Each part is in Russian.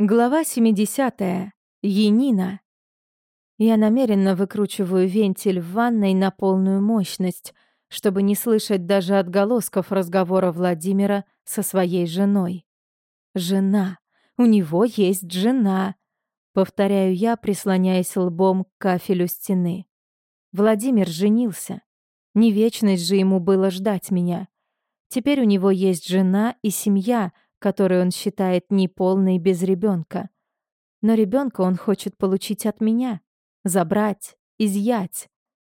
Глава 70. Енина. Я намеренно выкручиваю вентиль в ванной на полную мощность, чтобы не слышать даже отголосков разговора Владимира со своей женой. Жена. У него есть жена. Повторяю я, прислоняясь лбом к кафелю стены. Владимир женился. Не вечность же ему было ждать меня. Теперь у него есть жена и семья — который он считает неполной без ребенка. Но ребенка он хочет получить от меня, забрать, изъять,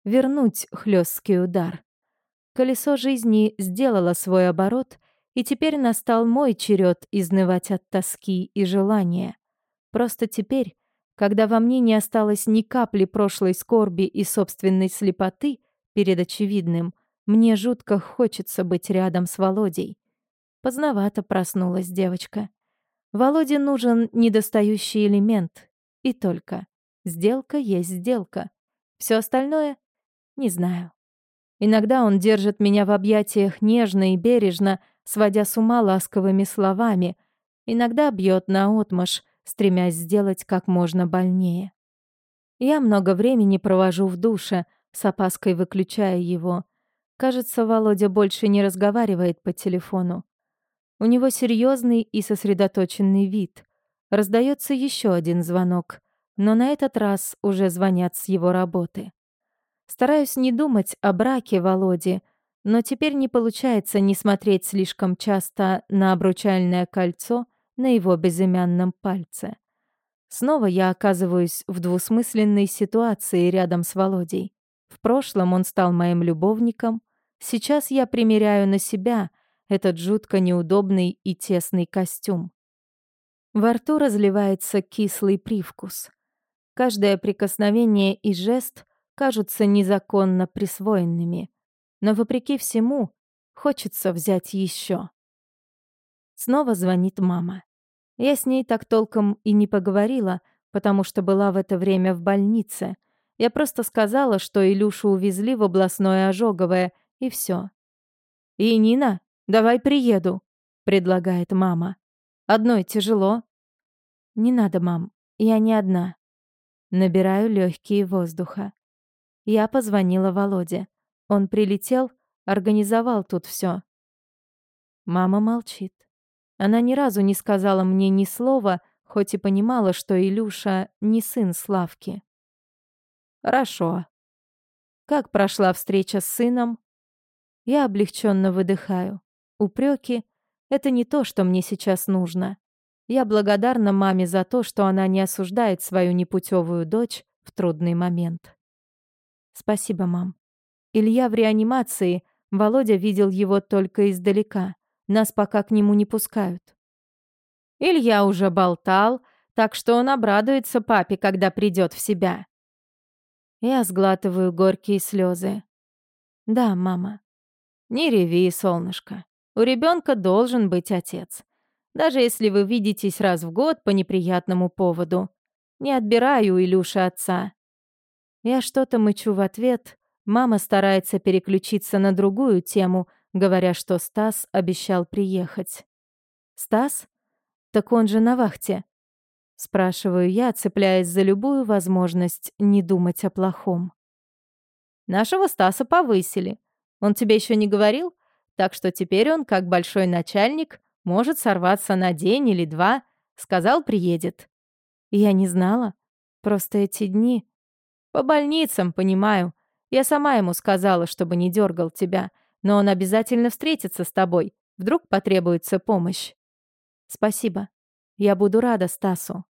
вернуть хлесткий удар. Колесо жизни сделало свой оборот, и теперь настал мой черед изнывать от тоски и желания. Просто теперь, когда во мне не осталось ни капли прошлой скорби и собственной слепоты перед очевидным, мне жутко хочется быть рядом с Володей. Поздновато проснулась девочка. Володе нужен недостающий элемент. И только. Сделка есть сделка. Все остальное — не знаю. Иногда он держит меня в объятиях нежно и бережно, сводя с ума ласковыми словами. Иногда бьет наотмашь, стремясь сделать как можно больнее. Я много времени провожу в душе, с опаской выключая его. Кажется, Володя больше не разговаривает по телефону. У него серьезный и сосредоточенный вид. Раздается еще один звонок, но на этот раз уже звонят с его работы. Стараюсь не думать о браке Володи, но теперь не получается не смотреть слишком часто на обручальное кольцо на его безымянном пальце. Снова я оказываюсь в двусмысленной ситуации рядом с Володей. В прошлом он стал моим любовником, сейчас я примеряю на себя — этот жутко неудобный и тесный костюм. Во рту разливается кислый привкус. Каждое прикосновение и жест кажутся незаконно присвоенными, но вопреки всему хочется взять еще. Снова звонит мама. Я с ней так толком и не поговорила, потому что была в это время в больнице. Я просто сказала, что Илюшу увезли в областное ожоговое, и все. «И Нина, «Давай приеду», — предлагает мама. «Одной тяжело». «Не надо, мам, я не одна». Набираю легкие воздуха. Я позвонила Володе. Он прилетел, организовал тут все. Мама молчит. Она ни разу не сказала мне ни слова, хоть и понимала, что Илюша не сын Славки. «Хорошо. Как прошла встреча с сыном?» Я облегченно выдыхаю. Упреки — это не то, что мне сейчас нужно. Я благодарна маме за то, что она не осуждает свою непутевую дочь в трудный момент. Спасибо, мам. Илья в реанимации, Володя видел его только издалека. Нас пока к нему не пускают. Илья уже болтал, так что он обрадуется папе, когда придет в себя. Я сглатываю горькие слезы. Да, мама. Не реви, солнышко. У ребенка должен быть отец. Даже если вы видитесь раз в год по неприятному поводу. Не отбираю у Илюши отца. Я что-то мычу в ответ. Мама старается переключиться на другую тему, говоря, что Стас обещал приехать. «Стас? Так он же на вахте». Спрашиваю я, цепляясь за любую возможность не думать о плохом. «Нашего Стаса повысили. Он тебе еще не говорил? Так что теперь он, как большой начальник, может сорваться на день или два. Сказал, приедет. Я не знала. Просто эти дни... По больницам, понимаю. Я сама ему сказала, чтобы не дергал тебя. Но он обязательно встретится с тобой. Вдруг потребуется помощь. Спасибо. Я буду рада Стасу.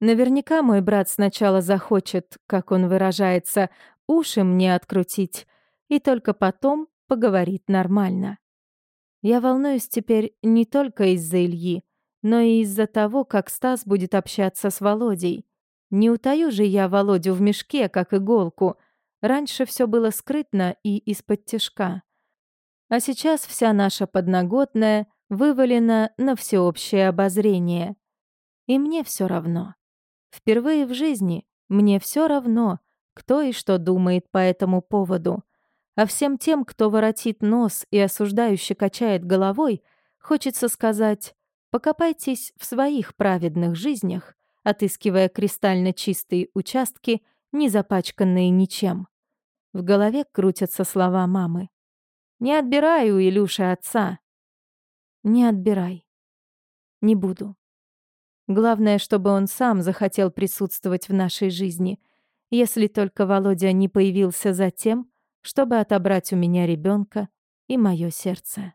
Наверняка мой брат сначала захочет, как он выражается, уши мне открутить, и только потом поговорит нормально. Я волнуюсь теперь не только из-за Ильи, но и из-за того, как Стас будет общаться с Володей. Не утаю же я Володю в мешке, как иголку. Раньше все было скрытно и из-под тяжка. А сейчас вся наша подноготная вывалена на всеобщее обозрение. И мне все равно. Впервые в жизни мне все равно, кто и что думает по этому поводу. А всем тем, кто воротит нос и осуждающе качает головой, хочется сказать Покопайтесь в своих праведных жизнях, отыскивая кристально чистые участки, не запачканные ничем. В голове крутятся слова мамы. «Не отбирай у Илюши отца». «Не отбирай. Не буду». Главное, чтобы он сам захотел присутствовать в нашей жизни, если только Володя не появился за тем, чтобы отобрать у меня ребенка и мое сердце.